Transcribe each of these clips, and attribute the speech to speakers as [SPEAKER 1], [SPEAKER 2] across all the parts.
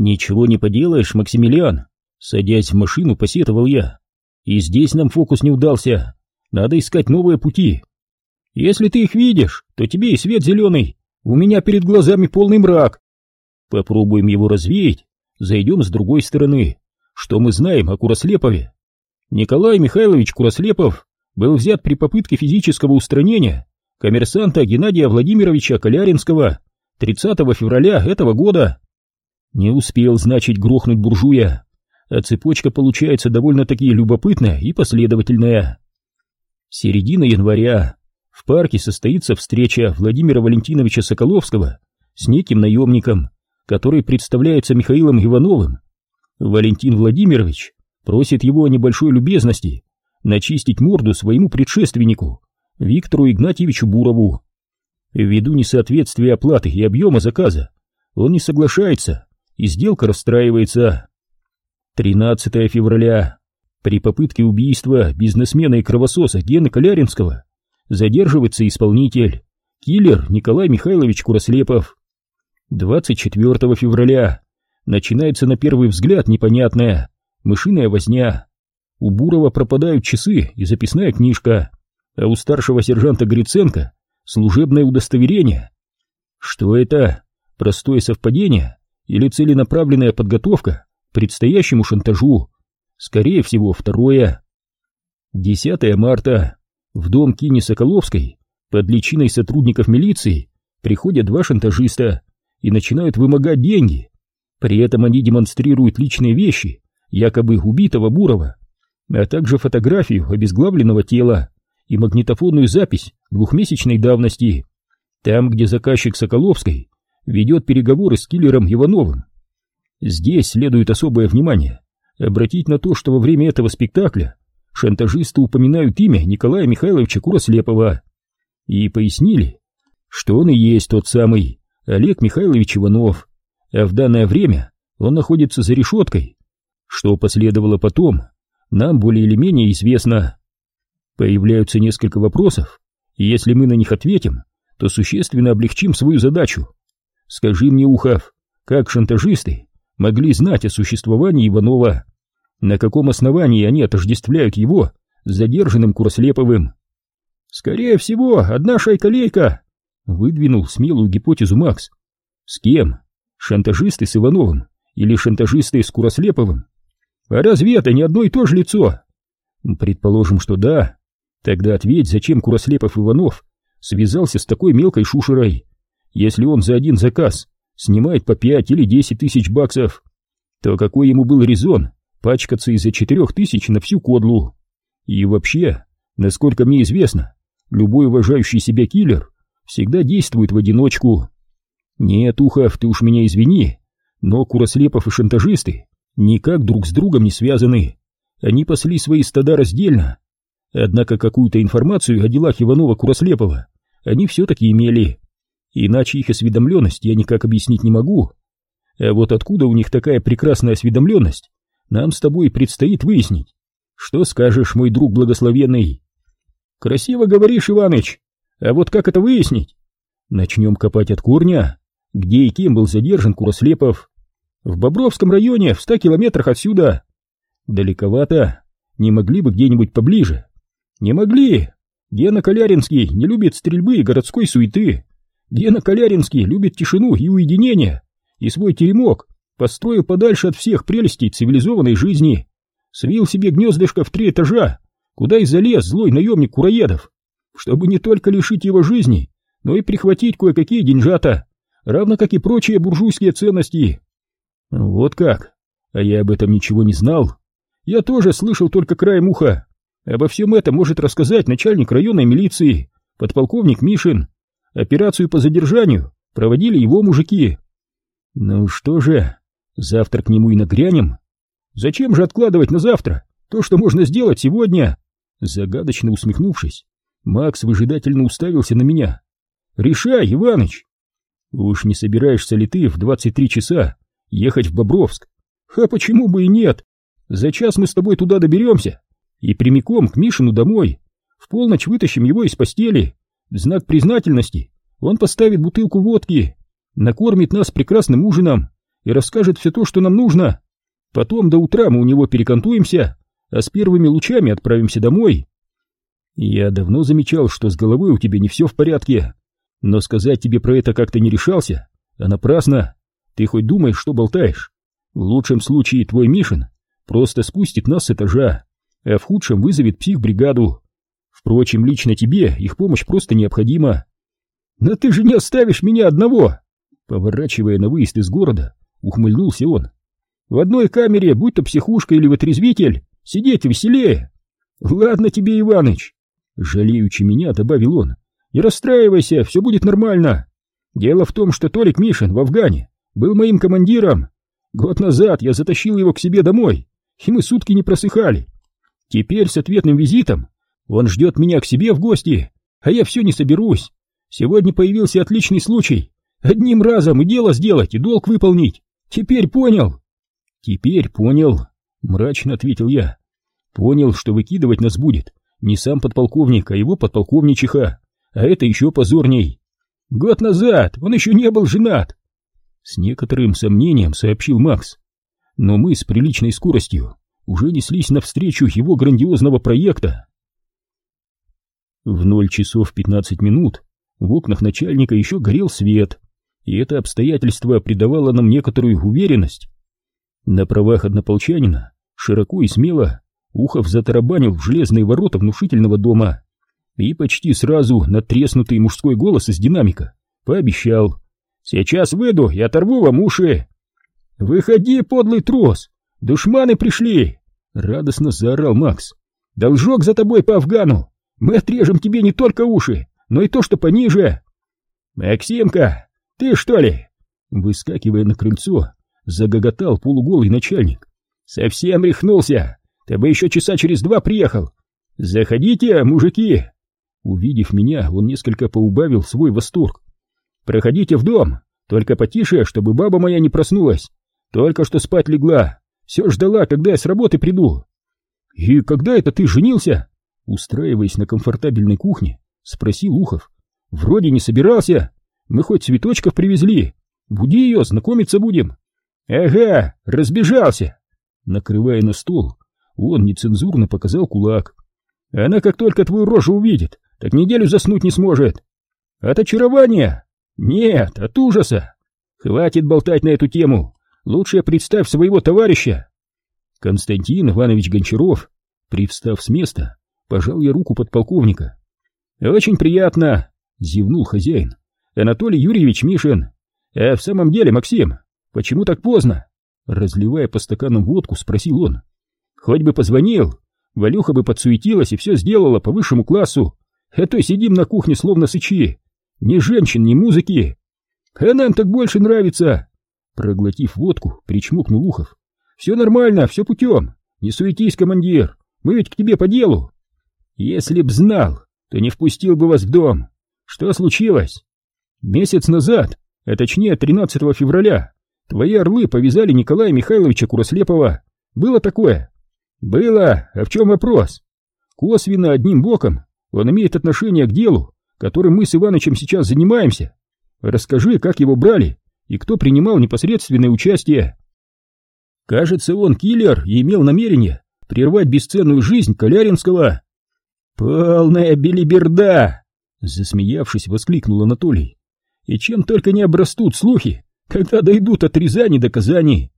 [SPEAKER 1] Ничего не поделаешь, Максимилиан. Садясь в машину, посетовал я. И здесь нам фокус не удался. Надо искать новые пути. Если ты их видишь, то тебе и свет зеленый. У меня перед глазами полный мрак. Попробуем его развеять. Зайдем с другой стороны. Что мы знаем о Курослепове? Николай Михайлович Курослепов был взят при попытке физического устранения коммерсанта Геннадия Владимировича Коляринского 30 февраля этого года. Не успел, значит, грохнуть буржуя, а цепочка получается довольно-таки любопытная и последовательная. Середина января. В парке состоится встреча Владимира Валентиновича Соколовского с неким наемником, который представляется Михаилом Ивановым. Валентин Владимирович просит его о небольшой любезности начистить морду своему предшественнику, Виктору Игнатьевичу Бурову. Ввиду несоответствия оплаты и объема заказа, он не соглашается, и сделка расстраивается. 13 февраля. При попытке убийства бизнесмена и кровососа Гены Коляринского задерживается исполнитель, киллер Николай Михайлович Курослепов. 24 февраля. Начинается на первый взгляд непонятная мышиная возня. У Бурова пропадают часы и записная книжка, а у старшего сержанта Гриценко служебное удостоверение. Что это? Простое совпадение или целенаправленная подготовка к предстоящему шантажу? Скорее всего, второе. 10 марта. В дом Кини Соколовской под личиной сотрудников милиции приходят два шантажиста и начинают вымогать деньги. При этом они демонстрируют личные вещи, якобы убитого Бурова, а также фотографию обезглавленного тела и магнитофонную запись двухмесячной давности, там, где заказчик Соколовской ведет переговоры с киллером Ивановым. Здесь следует особое внимание обратить на то, что во время этого спектакля шантажисты упоминают имя Николая Михайловича Курослепова и пояснили, что он и есть тот самый Олег Михайлович Иванов, а в данное время он находится за решеткой. Что последовало потом, нам более или менее известно. Появляются несколько вопросов, и если мы на них ответим, то существенно облегчим свою задачу. Скажи мне, Ухов, как шантажисты могли знать о существовании Иванова? На каком основании они отождествляют его с задержанным Курослеповым? Скорее всего, одна шайка-лейка, выдвинул смелую гипотезу Макс. С кем? Шантажисты с Ивановым или шантажисты с Курослеповым? А разве это не одно и то же лицо? Предположим, что да. Тогда ответь, зачем Курослепов Иванов связался с такой мелкой шушерой, если он за один заказ снимает по пять или десять тысяч баксов, то какой ему был резон пачкаться из-за четырех тысяч на всю кодлу? И вообще, насколько мне известно, любой уважающий себя киллер всегда действует в одиночку. Нет, Ухов, ты уж меня извини, но Курослепов и шантажисты никак друг с другом не связаны. Они пасли свои стада раздельно. Однако какую-то информацию о делах Иванова-Курослепова они все-таки имели. Иначе их осведомленность я никак объяснить не могу. А вот откуда у них такая прекрасная осведомленность, нам с тобой предстоит выяснить. Что скажешь, мой друг благословенный? Красиво говоришь, Иваныч. А вот как это выяснить? Начнем копать от корня. Где и кем был задержан Курослепов? В Бобровском районе, в ста километрах отсюда. Далековато. Не могли бы где-нибудь поближе? Не могли. Гена Коляринский не любит стрельбы и городской суеты. Гена Коляринский любит тишину и уединение. И свой теремок построил подальше от всех прелестей цивилизованной жизни. Свил себе гнездышко в три этажа, куда и залез злой наемник Кураедов, чтобы не только лишить его жизни, но и прихватить кое-какие деньжата, равно как и прочие буржуйские ценности. Вот как? А я об этом ничего не знал. Я тоже слышал только краем уха. Обо всем этом может рассказать начальник районной милиции, подполковник Мишин. Операцию по задержанию проводили его мужики. Ну что же, завтра к нему и нагрянем. Зачем же откладывать на завтра то, что можно сделать сегодня? Загадочно усмехнувшись, Макс выжидательно уставился на меня. Решай, Иваныч. Уж не собираешься ли ты в 23 часа ехать в Бобровск? А почему бы и нет? За час мы с тобой туда доберемся и прямиком к Мишину домой. В полночь вытащим его из постели. В знак признательности он поставит бутылку водки, накормит нас прекрасным ужином и расскажет все то, что нам нужно. Потом до утра мы у него перекантуемся, а с первыми лучами отправимся домой. Я давно замечал, что с головой у тебя не все в порядке, но сказать тебе про это как-то не решался, а напрасно. Ты хоть думаешь, что болтаешь? В лучшем случае твой Мишин просто спустит нас с этажа, а в худшем вызовет психбригаду. Впрочем, лично тебе их помощь просто необходима. Но ты же не оставишь меня одного! Поворачивая на выезд из города, ухмыльнулся он. В одной камере, будь то психушка или вытрезвитель, сидеть веселее. Ладно тебе, Иваныч. Жалеючи меня, добавил он. Не расстраивайся, все будет нормально. Дело в том, что Толик Мишин в Афгане был моим командиром. Год назад я затащил его к себе домой, и мы сутки не просыхали. Теперь с ответным визитом он ждет меня к себе в гости, а я все не соберусь. Сегодня появился отличный случай. Одним разом и дело сделать, и долг выполнить. Теперь понял. Теперь понял, мрачно ответил я. Понял, что выкидывать нас будет не сам подполковник, а его подполковничиха. А это еще позорней. Год назад он еще не был женат. С некоторым сомнением сообщил Макс. Но мы с приличной скоростью уже неслись навстречу его грандиозного проекта. В ноль часов пятнадцать минут в окнах начальника еще горел свет, и это обстоятельство придавало нам некоторую уверенность. На правах однополчанина, широко и смело, Ухов затарабанил в железные ворота внушительного дома и почти сразу надтреснутый мужской голос из динамика пообещал «Сейчас выйду и оторву вам уши!» «Выходи, подлый трос! Душманы пришли!» — радостно заорал Макс. «Должок за тобой по Афгану! Мы отрежем тебе не только уши, но и то, что пониже!» «Максимка, ты что ли?» Выскакивая на крыльцо, загоготал полуголый начальник. «Совсем рехнулся! Ты бы еще часа через два приехал! Заходите, мужики!» Увидев меня, он несколько поубавил свой восторг. «Проходите в дом, только потише, чтобы баба моя не проснулась. Только что спать легла, все ждала, когда я с работы приду». «И когда это ты женился?» Устраиваясь на комфортабельной кухне, спросил Ухов. «Вроде не собирался. Мы хоть цветочков привезли. Буди ее, знакомиться будем». «Ага, разбежался!» Накрывая на стол, он нецензурно показал кулак. «Она как только твою рожу увидит, так неделю заснуть не сможет. От очарования? Нет, от ужаса. Хватит болтать на эту тему. Лучше представь своего товарища. Константин Иванович Гончаров, привстав с места, пожал я руку подполковника. Очень приятно, зевнул хозяин. Анатолий Юрьевич Мишин. А в самом деле, Максим, почему так поздно? Разливая по стаканам водку, спросил он. Хоть бы позвонил, Валюха бы подсуетилась и все сделала по высшему классу. А то сидим на кухне словно сычи. Ни женщин, ни музыки. А нам так больше нравится. Проглотив водку, причмокнул Ухов. Все нормально, все путем. Не суетись, командир. Мы ведь к тебе по делу. Если б знал, то не впустил бы вас в дом. Что случилось? Месяц назад, а точнее 13 февраля, твои орлы повязали Николая Михайловича Курослепова. Было такое? Было. А в чем вопрос? Косвенно одним боком он имеет отношение к делу, которым мы с Иванычем сейчас занимаемся. Расскажи, как его брали и кто принимал непосредственное участие. Кажется, он киллер и имел намерение прервать бесценную жизнь Коляринского. Полная белиберда! Засмеявшись, воскликнул Анатолий. И чем только не обрастут слухи, когда дойдут отрезаний доказаний.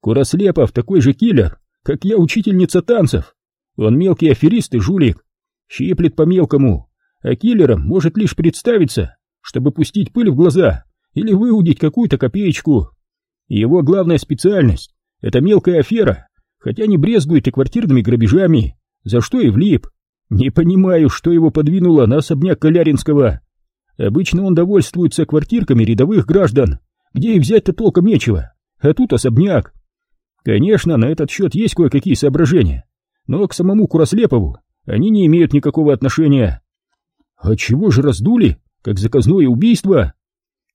[SPEAKER 1] Курослепов такой же киллер, как я учительница танцев. Он мелкий аферист и жулик, щиплет по-мелкому, а киллером может лишь представиться, чтобы пустить пыль в глаза или выудить какую-то копеечку. Его главная специальность — это мелкая афера, хотя не брезгует и квартирными грабежами, за что и влип. Не понимаю, что его подвинуло на особняк Коляринского. Обычно он довольствуется квартирками рядовых граждан, где и взять-то толком нечего, а тут особняк. Конечно, на этот счет есть кое-какие соображения, но к самому Курослепову они не имеют никакого отношения. А чего же раздули, как заказное убийство?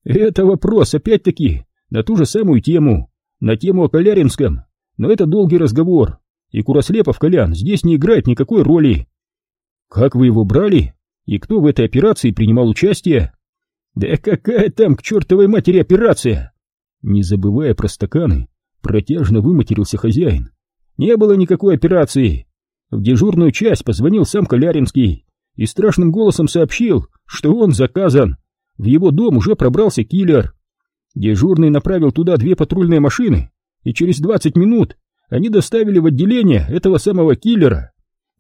[SPEAKER 1] Это вопрос, опять-таки, на ту же самую тему, на тему о Коляринском, но это долгий разговор, и Курослепов Колян здесь не играет никакой роли. Как вы его брали? И кто в этой операции принимал участие? Да какая там к чертовой матери операция? Не забывая про стаканы, протяжно выматерился хозяин. Не было никакой операции. В дежурную часть позвонил сам Коляринский и страшным голосом сообщил, что он заказан. В его дом уже пробрался киллер. Дежурный направил туда две патрульные машины, и через 20 минут они доставили в отделение этого самого киллера.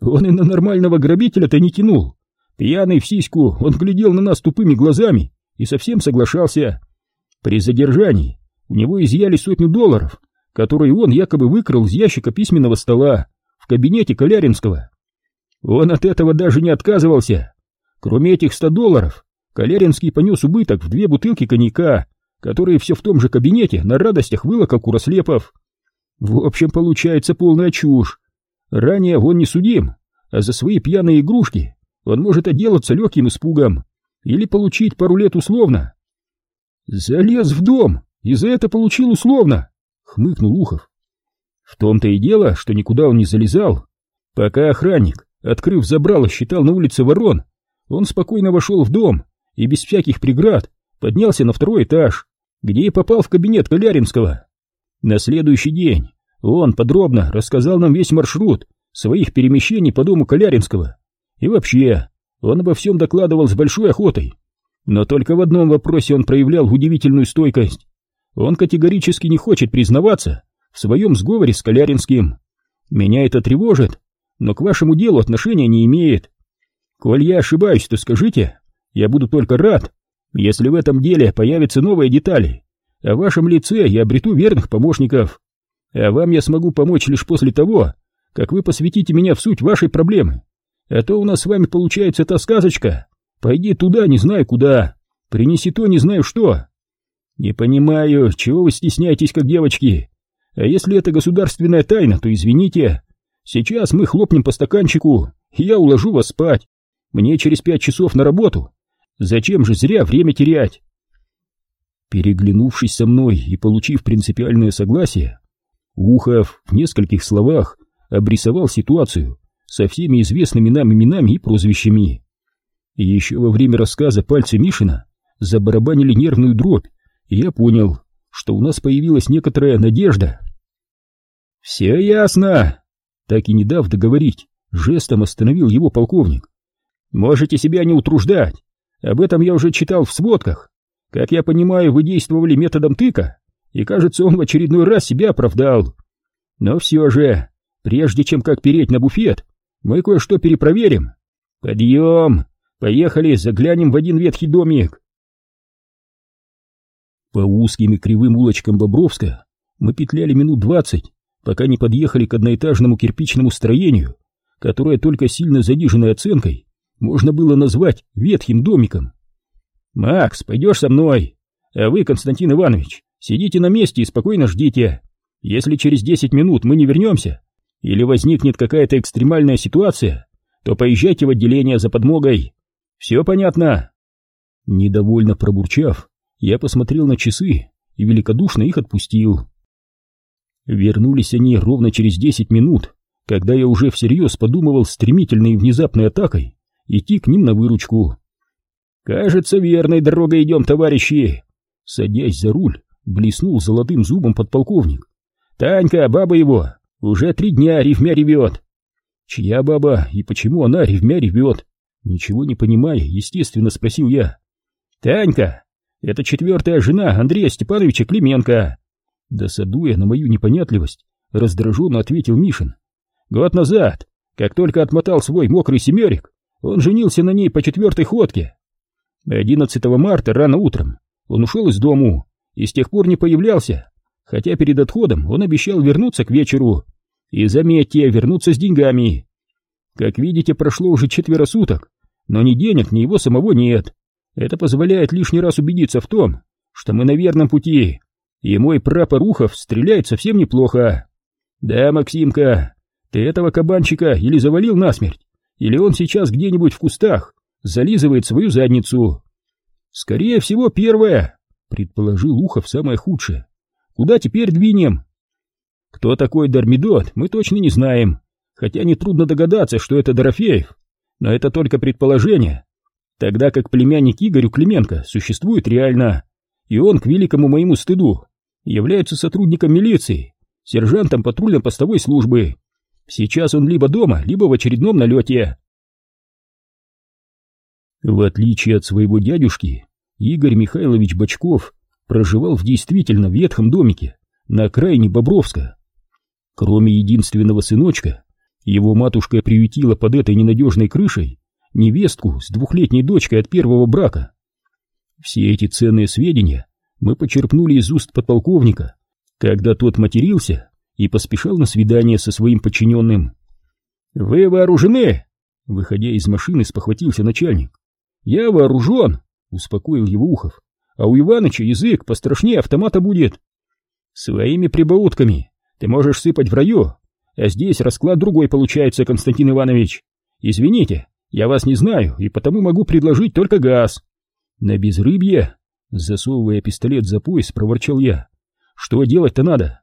[SPEAKER 1] Он и на нормального грабителя-то не тянул. Пьяный в сиську, он глядел на нас тупыми глазами и совсем соглашался. При задержании у него изъяли сотню долларов, которые он якобы выкрал из ящика письменного стола в кабинете Коляринского. Он от этого даже не отказывался. Кроме этих ста долларов, Коляринский понес убыток в две бутылки коньяка, которые все в том же кабинете на радостях вылокал Курослепов. В общем, получается полная чушь. Ранее он не судим, а за свои пьяные игрушки он может отделаться легким испугом или получить пару лет условно. Залез в дом и за это получил условно, хмыкнул Ухов. В том-то и дело, что никуда он не залезал. Пока охранник, открыв забрало, считал на улице ворон, он спокойно вошел в дом и без всяких преград поднялся на второй этаж, где и попал в кабинет Коляринского. На следующий день он подробно рассказал нам весь маршрут своих перемещений по дому Коляринского. И вообще, он обо всем докладывал с большой охотой. Но только в одном вопросе он проявлял удивительную стойкость. Он категорически не хочет признаваться в своем сговоре с Коляринским. Меня это тревожит, но к вашему делу отношения не имеет. Коль я ошибаюсь, то скажите, я буду только рад, если в этом деле появятся новые детали, в вашем лице я обрету верных помощников. А вам я смогу помочь лишь после того, как вы посвятите меня в суть вашей проблемы. А то у нас с вами получается та сказочка. Пойди туда, не знаю куда. Принеси то, не знаю что. Не понимаю, чего вы стесняетесь, как девочки. А если это государственная тайна, то извините. Сейчас мы хлопнем по стаканчику, и я уложу вас спать. Мне через пять часов на работу. Зачем же зря время терять? Переглянувшись со мной и получив принципиальное согласие, Ухов в нескольких словах обрисовал ситуацию со всеми известными нам именами и прозвищами. Еще во время рассказа пальцы Мишина забарабанили нервную дробь, и я понял, что у нас появилась некоторая надежда. «Все ясно!» Так и не дав договорить, жестом остановил его полковник. «Можете себя не утруждать, об этом я уже читал в сводках. Как я понимаю, вы действовали методом тыка, и кажется, он в очередной раз себя оправдал. Но все же, прежде чем как переть на буфет, мы кое-что перепроверим. Подъем! Поехали, заглянем в один ветхий домик. По узким и кривым улочкам Бобровска мы петляли минут двадцать, пока не подъехали к одноэтажному кирпичному строению, которое только сильно заниженной оценкой можно было назвать ветхим домиком. «Макс, пойдешь со мной, а вы, Константин Иванович, сидите на месте и спокойно ждите. Если через десять минут мы не вернемся, или возникнет какая-то экстремальная ситуация, то поезжайте в отделение за подмогой. Все понятно?» Недовольно пробурчав, я посмотрел на часы и великодушно их отпустил. Вернулись они ровно через десять минут, когда я уже всерьез подумывал стремительной и внезапной атакой идти к ним на выручку. «Кажется, верной дорогой идем, товарищи!» Садясь за руль, блеснул золотым зубом подполковник. «Танька, баба его, уже три дня ревмя ревет!» «Чья баба и почему она ревмя ревет?» Ничего не понимая, естественно, спросил я. «Танька, это четвертая жена Андрея Степановича Клименко!» Досадуя на мою непонятливость, раздраженно ответил Мишин. «Год назад, как только отмотал свой мокрый семерик, он женился на ней по четвертой ходке. 11 марта рано утром он ушел из дому и с тех пор не появлялся, хотя перед отходом он обещал вернуться к вечеру. И заметьте, вернуться с деньгами. Как видите, прошло уже четверо суток, но ни денег, ни его самого нет. Это позволяет лишний раз убедиться в том, что мы на верном пути, и мой прапор Ухов стреляет совсем неплохо. Да, Максимка, ты этого кабанчика или завалил насмерть, или он сейчас где-нибудь в кустах зализывает свою задницу. Скорее всего, первое, предположил Ухов самое худшее. Куда теперь двинем? Кто такой Дармидот, мы точно не знаем, хотя нетрудно догадаться, что это Дорофеев, но это только предположение, тогда как племянник Игорю Клименко существует реально, и он, к великому моему стыду, является сотрудником милиции, сержантом патрульно-постовой службы. Сейчас он либо дома, либо в очередном налете. В отличие от своего дядюшки, Игорь Михайлович Бочков проживал в действительно ветхом домике на окраине Бобровска. Кроме единственного сыночка, его матушка приютила под этой ненадежной крышей невестку с двухлетней дочкой от первого брака. Все эти ценные сведения мы почерпнули из уст подполковника, когда тот матерился и поспешал на свидание со своим подчиненным. «Вы вооружены?» Выходя из машины, спохватился начальник. «Я вооружен!» — успокоил его Ухов. «А у Иваныча язык пострашнее автомата будет!» «Своими прибаутками ты можешь сыпать в раю, а здесь расклад другой получается, Константин Иванович. Извините, я вас не знаю и потому могу предложить только газ». «На безрыбье?» — засовывая пистолет за пояс, проворчал я. «Что делать-то надо?»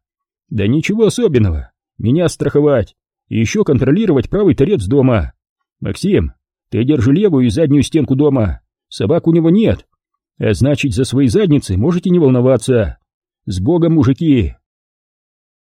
[SPEAKER 1] «Да ничего особенного. Меня страховать и еще контролировать правый торец дома. Максим, ты держи левую и заднюю стенку дома. Собак у него нет. А значит, за свои задницы можете не волноваться. С Богом, мужики!»